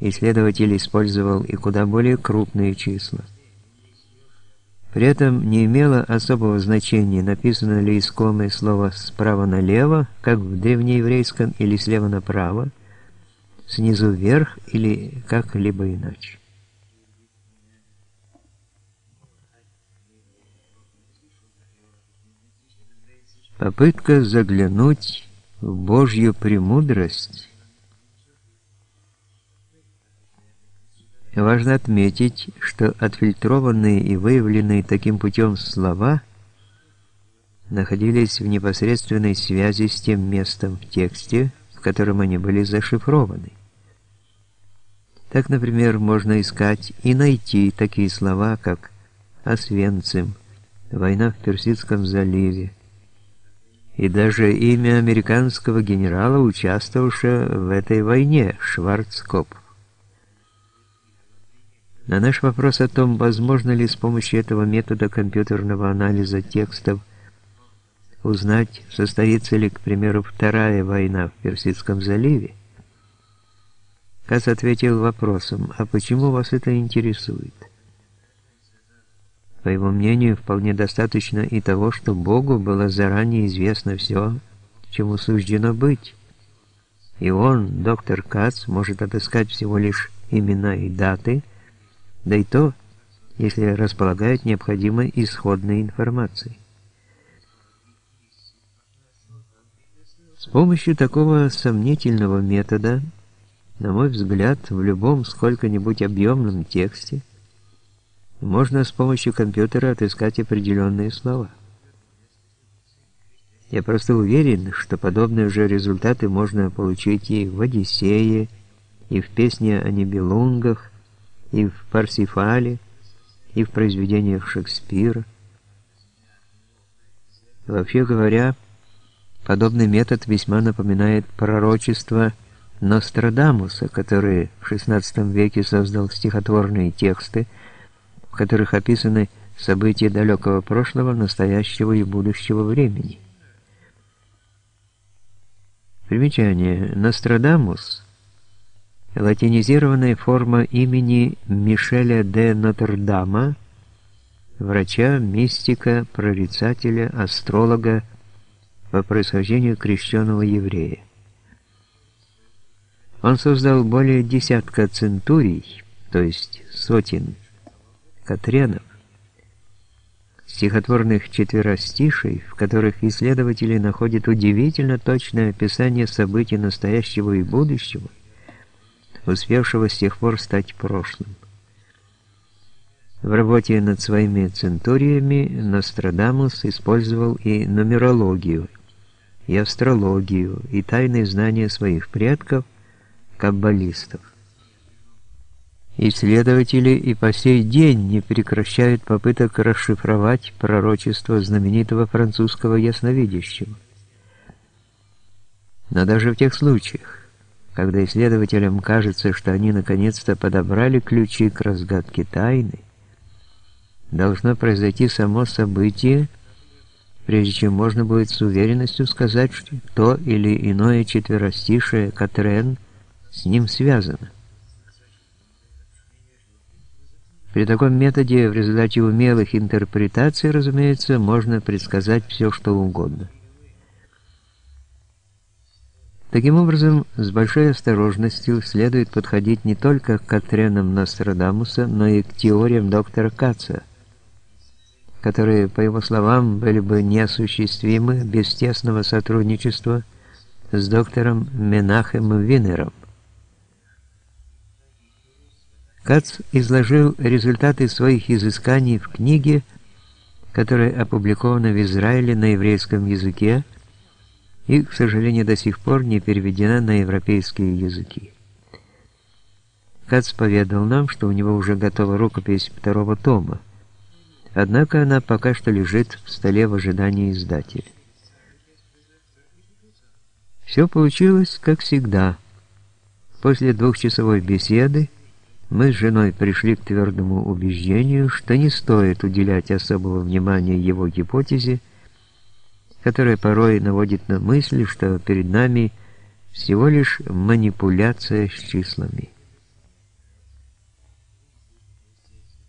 исследователь использовал и куда более крупные числа. При этом не имело особого значения, написано ли искомое слово справа налево, как в древнееврейском, или слева направо, снизу вверх или как-либо иначе. Попытка заглянуть в Божью премудрость Важно отметить, что отфильтрованные и выявленные таким путем слова находились в непосредственной связи с тем местом в тексте, в котором они были зашифрованы. Так, например, можно искать и найти такие слова, как «Освенцим», «Война в Персидском заливе», и даже имя американского генерала, участвовавшего в этой войне, Шварцкопф. На наш вопрос о том, возможно ли с помощью этого метода компьютерного анализа текстов узнать, состоится ли, к примеру, Вторая война в Персидском заливе, Касс ответил вопросом, а почему вас это интересует? По его мнению, вполне достаточно и того, что Богу было заранее известно все, чему суждено быть. И он, доктор Кац, может отыскать всего лишь имена и даты, да и то, если располагает необходимой исходной информацией. С помощью такого сомнительного метода, на мой взгляд, в любом сколько-нибудь объемном тексте можно с помощью компьютера отыскать определенные слова. Я просто уверен, что подобные же результаты можно получить и в «Одиссее», и в «Песне о Нибелунгах», и в «Парсифале», и в произведениях Шекспира. Вообще говоря, подобный метод весьма напоминает пророчество Нострадамуса, который в XVI веке создал стихотворные тексты, в которых описаны события далекого прошлого, настоящего и будущего времени. Примечание. Нострадамус – латинизированная форма имени Мишеля де Нотр-Дама, врача, мистика, прорицателя, астролога по происхождению крещенного еврея. Он создал более десятка центурий, то есть сотен Катренов, стихотворных четверостишей, в которых исследователи находят удивительно точное описание событий настоящего и будущего, успевшего с тех пор стать прошлым. В работе над своими центуриями Нострадамус использовал и нумерологию, и астрологию, и тайные знания своих предков, каббалистов. Исследователи и по сей день не прекращают попыток расшифровать пророчество знаменитого французского ясновидящего. Но даже в тех случаях, когда исследователям кажется, что они наконец-то подобрали ключи к разгадке тайны, должно произойти само событие, прежде чем можно будет с уверенностью сказать, что то или иное четверостишее Катрен с ним связано. При таком методе в результате умелых интерпретаций, разумеется, можно предсказать все, что угодно. Таким образом, с большой осторожностью следует подходить не только к Катренам Нострадамуса, но и к теориям доктора Каца, которые, по его словам, были бы неосуществимы без тесного сотрудничества с доктором Менахем Винером. Кац изложил результаты своих изысканий в книге, которая опубликована в Израиле на еврейском языке и, к сожалению, до сих пор не переведена на европейские языки. Кац поведал нам, что у него уже готова рукопись второго тома, однако она пока что лежит в столе в ожидании издателя. Все получилось, как всегда. После двухчасовой беседы мы с женой пришли к твердому убеждению, что не стоит уделять особого внимания его гипотезе, которая порой наводит на мысль, что перед нами всего лишь манипуляция с числами.